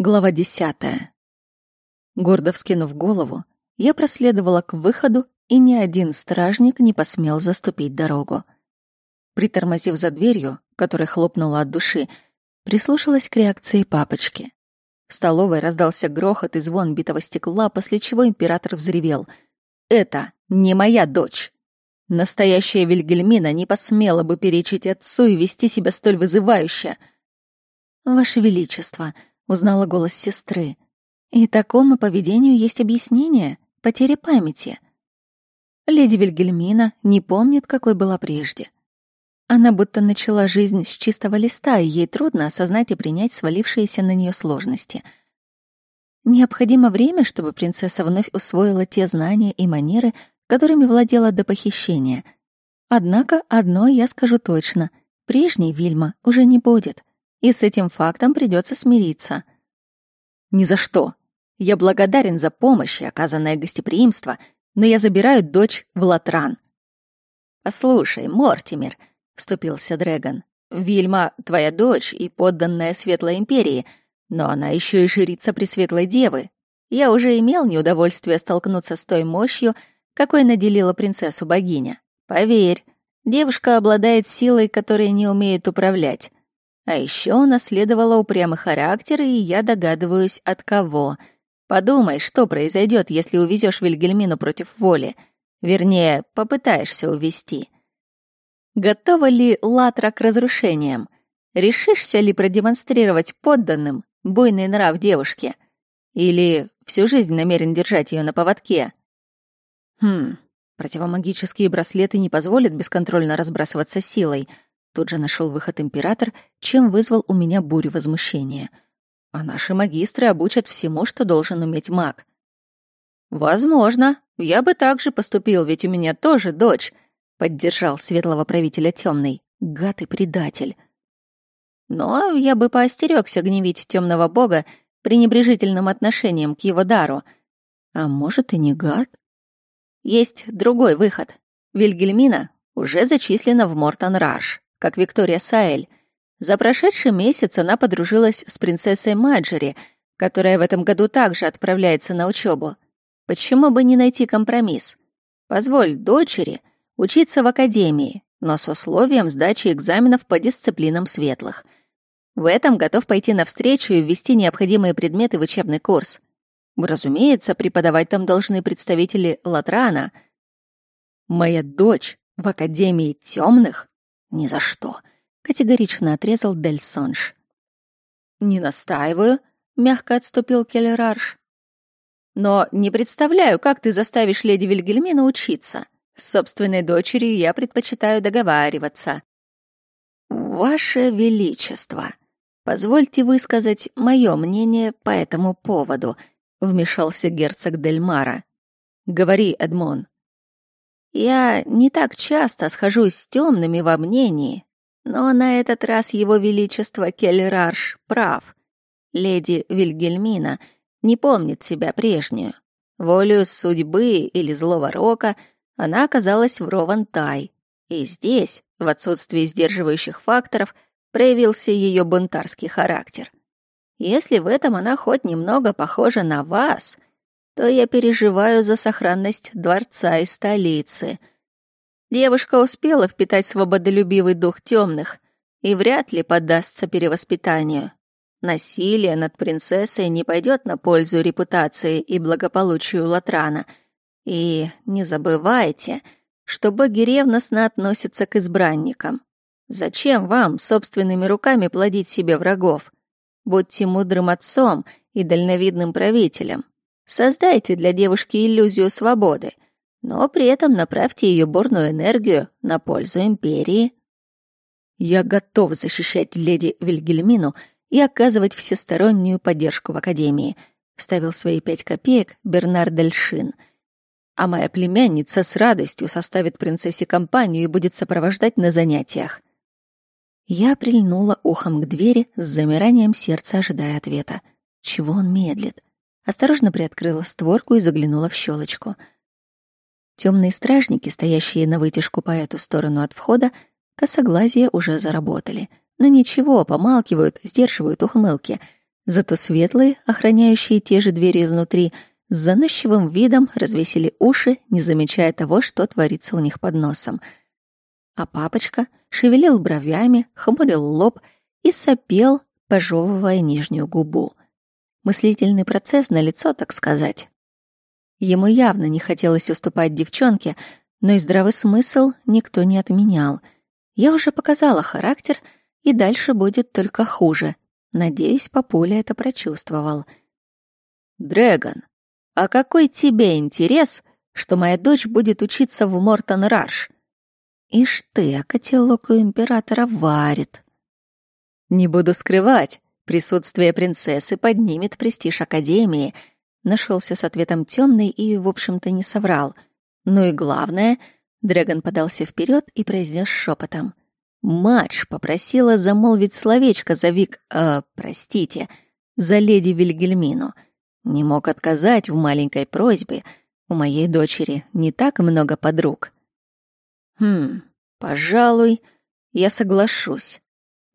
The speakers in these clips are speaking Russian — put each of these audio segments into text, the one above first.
Глава десятая. Гордо вскинув голову, я проследовала к выходу, и ни один стражник не посмел заступить дорогу. Притормозив за дверью, которая хлопнула от души, прислушалась к реакции папочки. В столовой раздался грохот и звон битого стекла, после чего император взревел. «Это не моя дочь!» Настоящая Вильгельмина не посмела бы перечить отцу и вести себя столь вызывающе. «Ваше Величество», узнала голос сестры. И такому поведению есть объяснение — потеря памяти. Леди Вильгельмина не помнит, какой была прежде. Она будто начала жизнь с чистого листа, и ей трудно осознать и принять свалившиеся на нее сложности. Необходимо время, чтобы принцесса вновь усвоила те знания и манеры, которыми владела до похищения. Однако одно я скажу точно — прежней Вильма уже не будет и с этим фактом придется смириться. Ни за что. Я благодарен за помощь и оказанное гостеприимство, но я забираю дочь в Латран. «Послушай, Мортимер», — вступился Дрэгон, — «Вильма — твоя дочь и подданная Светлой Империи, но она еще и жрица Пресветлой Девы. Я уже имел неудовольствие столкнуться с той мощью, какой наделила принцессу богиня. Поверь, девушка обладает силой, которой не умеет управлять. А еще унаследовала упрямый характер, и я догадываюсь, от кого. Подумай, что произойдет, если увезешь Вильгельмину против воли. Вернее, попытаешься увести. Готова ли Латра к разрушениям? Решишься ли продемонстрировать подданным буйный нрав девушки? Или всю жизнь намерен держать ее на поводке? Хм, противомагические браслеты не позволят бесконтрольно разбрасываться силой — Тут же нашел выход император, чем вызвал у меня бурю возмущения. А наши магистры обучат всему, что должен уметь маг. Возможно, я бы так же поступил, ведь у меня тоже дочь, поддержал светлого правителя темный. Гад и предатель. Но я бы поостерегся гневить темного бога пренебрежительным отношением к его дару. А может и не гад? Есть другой выход. Вильгельмина уже зачислена в Мортон-Раш как Виктория Саэль. За прошедший месяц она подружилась с принцессой Маджери, которая в этом году также отправляется на учебу. Почему бы не найти компромисс? Позволь дочери учиться в академии, но с условием сдачи экзаменов по дисциплинам светлых. В этом готов пойти навстречу и ввести необходимые предметы в учебный курс. Разумеется, преподавать там должны представители Латрана. Моя дочь в Академии темных? «Ни за что», — категорично отрезал Дель Сонж. «Не настаиваю», — мягко отступил Келлерарш. «Но не представляю, как ты заставишь леди Вильгельмина учиться. С собственной дочерью я предпочитаю договариваться». «Ваше Величество, позвольте высказать мое мнение по этому поводу», — вмешался герцог Дель Мара. «Говори, Эдмон». Я не так часто схожусь с темными во мнении, но на этот раз его величество Келлерарш прав. Леди Вильгельмина не помнит себя прежнюю. Волею судьбы или злого рока она оказалась в Ровантай. И здесь, в отсутствии сдерживающих факторов, проявился ее бунтарский характер. Если в этом она хоть немного похожа на вас — то я переживаю за сохранность дворца и столицы. Девушка успела впитать свободолюбивый дух темных и вряд ли поддастся перевоспитанию. Насилие над принцессой не пойдет на пользу репутации и благополучию Латрана. И не забывайте, что боги ревностно относятся к избранникам. Зачем вам собственными руками плодить себе врагов? Будьте мудрым отцом и дальновидным правителем. Создайте для девушки иллюзию свободы, но при этом направьте ее бурную энергию на пользу империи. Я готов защищать леди Вильгельмину и оказывать всестороннюю поддержку в Академии, вставил свои пять копеек Бернар Дельшин. А моя племянница с радостью составит принцессе компанию и будет сопровождать на занятиях. Я прильнула ухом к двери с замиранием сердца, ожидая ответа. Чего он медлит? Осторожно приоткрыла створку и заглянула в щелочку. Темные стражники, стоящие на вытяжку по эту сторону от входа, косоглазие уже заработали. Но ничего, помалкивают, сдерживают ухмылки. Зато светлые, охраняющие те же двери изнутри, с заносчивым видом развесили уши, не замечая того, что творится у них под носом. А папочка шевелил бровями, хмурил лоб и сопел, пожевывая нижнюю губу. Мыслительный процесс на лицо, так сказать. Ему явно не хотелось уступать девчонке, но и здравый смысл никто не отменял. Я уже показала характер, и дальше будет только хуже. Надеюсь, папуля это прочувствовал. «Дрэгон, а какой тебе интерес, что моя дочь будет учиться в Мортон-Раш?» «Ишь ты, а котелок у императора варит». «Не буду скрывать, присутствие принцессы поднимет престиж Академии», нашелся с ответом темный и, в общем-то, не соврал. Ну и главное, Дрэгон подался вперед и произнес шепотом. Мадж попросила замолвить словечко за Вик... Э, простите, за леди Вильгельмину. Не мог отказать в маленькой просьбе. У моей дочери не так много подруг. Хм, пожалуй, я соглашусь.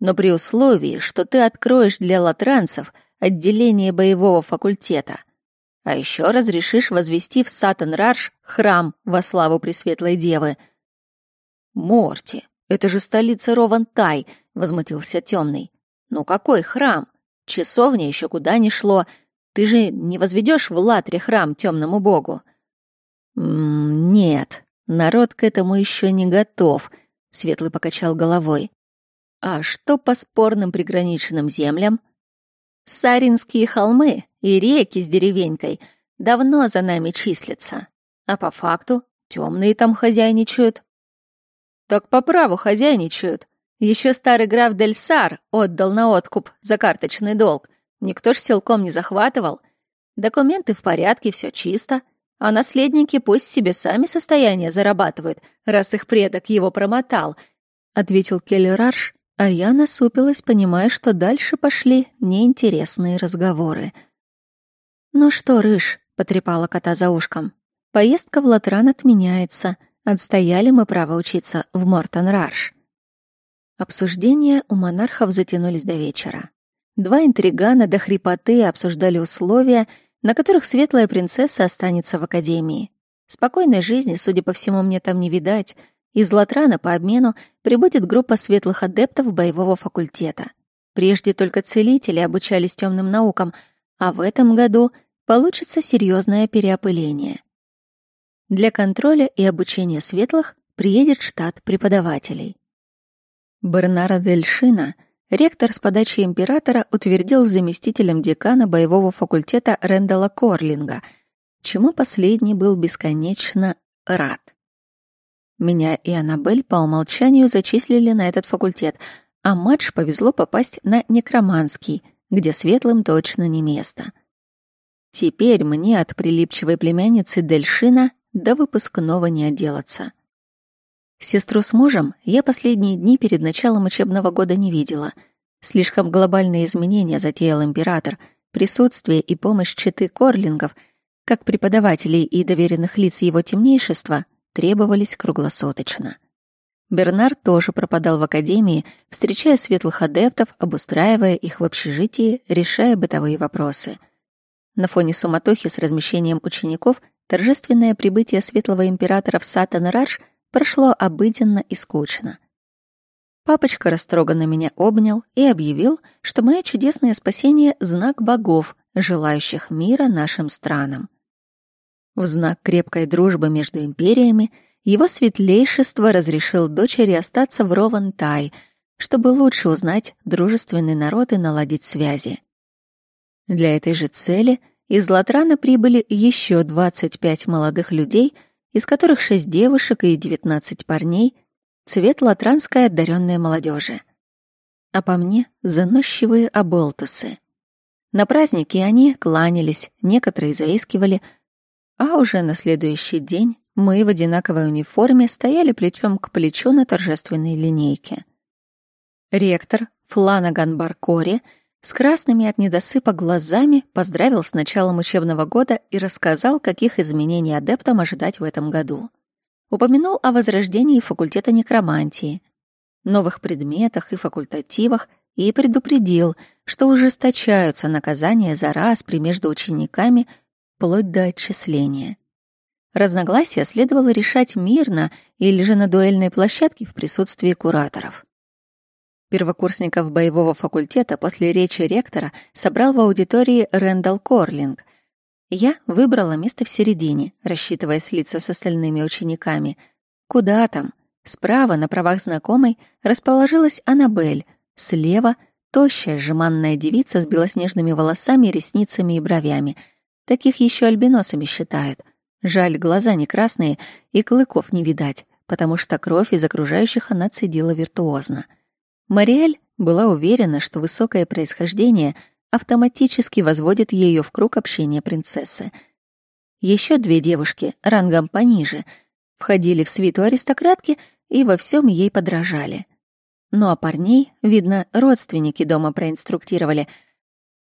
Но при условии, что ты откроешь для латранцев отделение боевого факультета — а еще разрешишь возвести в Сатан-Радж храм во славу Пресветлой Девы. Морти, это же столица Рован-Тай, возмутился темный. Ну какой храм? Часовня еще куда ни шло. Ты же не возведешь в Латре храм темному богу? Нет, народ к этому еще не готов, Светлый покачал головой. А что по спорным приграничным землям? Саринские холмы и реки с деревенькой давно за нами числятся. А по факту темные там хозяйничают. Так по праву хозяйничают. Еще старый граф Дель Сар отдал на откуп за карточный долг. Никто ж силком не захватывал. Документы в порядке, все чисто. А наследники пусть себе сами состояние зарабатывают, раз их предок его промотал, — ответил Келлерарш, а я насупилась, понимая, что дальше пошли неинтересные разговоры. «Ну что, Рыж?» — потрепала кота за ушком. «Поездка в Латран отменяется. Отстояли мы право учиться в Мортон-Рарш». Обсуждения у монархов затянулись до вечера. Два интригана до хрипоты обсуждали условия, на которых светлая принцесса останется в академии. Спокойной жизни, судя по всему, мне там не видать. Из Латрана по обмену прибудет группа светлых адептов боевого факультета. Прежде только целители обучались темным наукам, а в этом году получится серьезное переопыление. Для контроля и обучения светлых приедет штат преподавателей. Бернара Дельшина, ректор с подачи императора, утвердил заместителем декана боевого факультета Рэндала Корлинга, чему последний был бесконечно рад. Меня и Аннабель по умолчанию зачислили на этот факультет, а Мадж повезло попасть на некроманский, где светлым точно не место — Теперь мне от прилипчивой племянницы Дельшина до выпускного не отделаться. Сестру с мужем я последние дни перед началом учебного года не видела. Слишком глобальные изменения затеял император, присутствие и помощь читы Корлингов, как преподавателей и доверенных лиц его темнейшества, требовались круглосуточно. Бернард тоже пропадал в академии, встречая светлых адептов, обустраивая их в общежитии, решая бытовые вопросы — на фоне суматохи с размещением учеников торжественное прибытие светлого императора в Сатан-Радж прошло обыденно и скучно. Папочка растроганно меня обнял и объявил, что мое чудесное спасение — знак богов, желающих мира нашим странам. В знак крепкой дружбы между империями его светлейшество разрешил дочери остаться в Рован-Тай, чтобы лучше узнать дружественный народ и наладить связи. Для этой же цели из Латрана прибыли еще 25 молодых людей, из которых 6 девушек и 19 парней, цвет латранской одаренной молодежи. А по мне — заносчивые оболтусы. На празднике они кланялись, некоторые заискивали, а уже на следующий день мы в одинаковой униформе стояли плечом к плечу на торжественной линейке. Ректор Фланаган Баркори — с красными от недосыпа глазами поздравил с началом учебного года и рассказал, каких изменений адептам ожидать в этом году. Упомянул о возрождении факультета некромантии, новых предметах и факультативах, и предупредил, что ужесточаются наказания за распри между учениками вплоть до отчисления. Разногласия следовало решать мирно или же на дуэльной площадке в присутствии кураторов. Первокурсников боевого факультета после речи ректора собрал в аудитории Рэндалл Корлинг. Я выбрала место в середине, рассчитывая слиться с остальными учениками. Куда там? Справа, на правах знакомой, расположилась Аннабель, слева — тощая, жеманная девица с белоснежными волосами, ресницами и бровями. Таких еще альбиносами считают. Жаль, глаза не красные и клыков не видать, потому что кровь из окружающих она цедила виртуозно. Мариэль была уверена, что высокое происхождение автоматически возводит ее в круг общения принцессы. Еще две девушки, рангом пониже, входили в свиту аристократки и во всем ей подражали. Ну а парней, видно, родственники дома проинструктировали.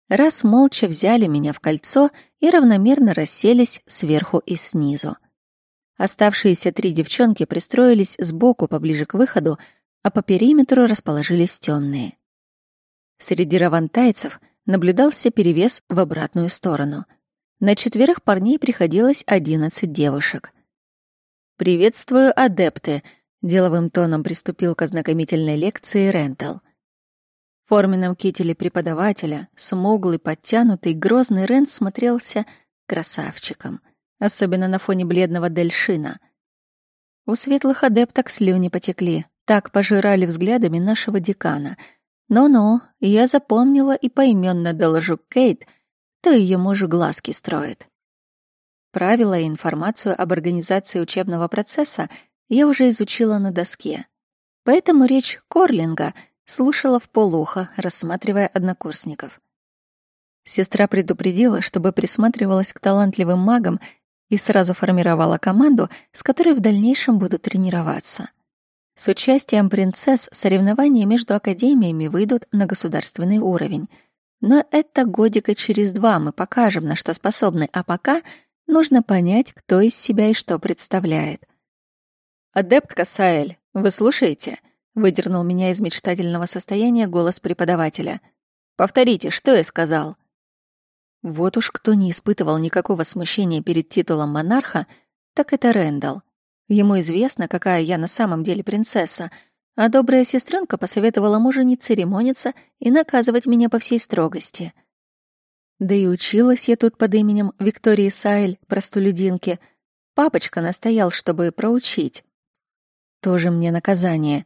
Раз молча взяли меня в кольцо и равномерно расселись сверху и снизу. Оставшиеся три девчонки пристроились сбоку поближе к выходу, а по периметру расположились темные. Среди равантайцев наблюдался перевес в обратную сторону. На четверых парней приходилось одиннадцать девушек. «Приветствую, адепты!» — деловым тоном приступил к ознакомительной лекции Рентал. В форменном кителе преподавателя, смуглый, подтянутый, грозный Рент смотрелся красавчиком, особенно на фоне бледного Дельшина. У светлых адепток слюни потекли, так пожирали взглядами нашего декана. Но-но, я запомнила и поименно доложу Кейт, то ее мужу глазки строит. Правила и информацию об организации учебного процесса я уже изучила на доске. Поэтому речь Корлинга слушала в полухо, рассматривая однокурсников. Сестра предупредила, чтобы присматривалась к талантливым магам и сразу формировала команду, с которой в дальнейшем буду тренироваться. С участием принцесс соревнования между академиями выйдут на государственный уровень. Но это годика через два мы покажем, на что способны, а пока нужно понять, кто из себя и что представляет. «Адепт Касаэль, вы слушаете?» — выдернул меня из мечтательного состояния голос преподавателя. «Повторите, что я сказал?» Вот уж кто не испытывал никакого смущения перед титулом монарха, так это Рэндалл. Ему известно, какая я на самом деле принцесса, а добрая сестренка посоветовала мужу не церемониться и наказывать меня по всей строгости. Да и училась я тут под именем Виктории Сайль, простолюдинки. Папочка настоял, чтобы проучить. Тоже мне наказание.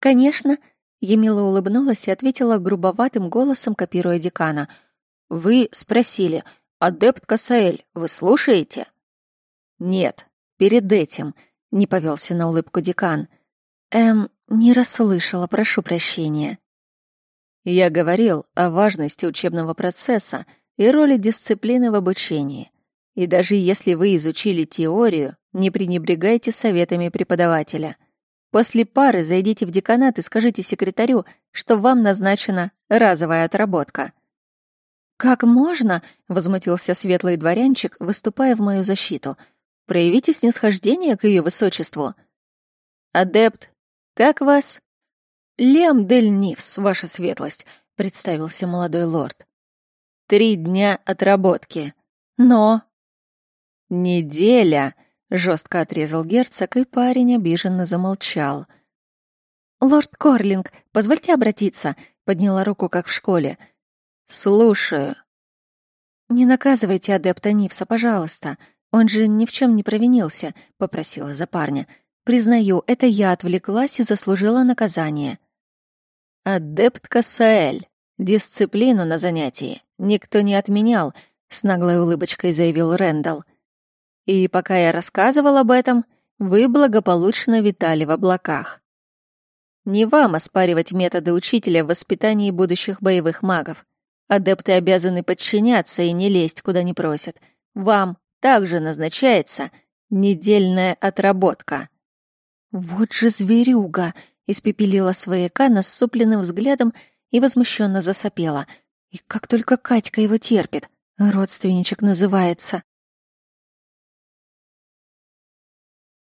Конечно, Емила улыбнулась и ответила грубоватым голосом, копируя декана. «Вы спросили, адепт Касаэль, вы слушаете?» «Нет, перед этим», не повелся на улыбку декан. Эм, не расслышала, прошу прощения. Я говорил о важности учебного процесса и роли дисциплины в обучении. И даже если вы изучили теорию, не пренебрегайте советами преподавателя. После пары зайдите в деканат и скажите секретарю, что вам назначена разовая отработка. «Как можно?» — возмутился светлый дворянчик, выступая в мою защиту — Проявите снисхождение к ее высочеству. Адепт, как вас? Лем дель Нивс, ваша светлость, представился молодой лорд. Три дня отработки. Но... Неделя, жестко отрезал герцог, и парень обиженно замолчал. «Лорд Корлинг, позвольте обратиться», — подняла руку, как в школе. «Слушаю». «Не наказывайте адепта Нивса, пожалуйста», «Он же ни в чем не провинился», — попросила за парня. «Признаю, это я отвлеклась и заслужила наказание». «Адепт Кассаэль, дисциплину на занятии никто не отменял», — с наглой улыбочкой заявил Рэндалл. «И пока я рассказывал об этом, вы благополучно витали в облаках. Не вам оспаривать методы учителя в воспитании будущих боевых магов. Адепты обязаны подчиняться и не лезть, куда не просят. Вам также назначается недельная отработка. Вот же зверюга, испепелила свояка насупленным взглядом и возмущенно засопела. И как только Катька его терпит, родственничек называется.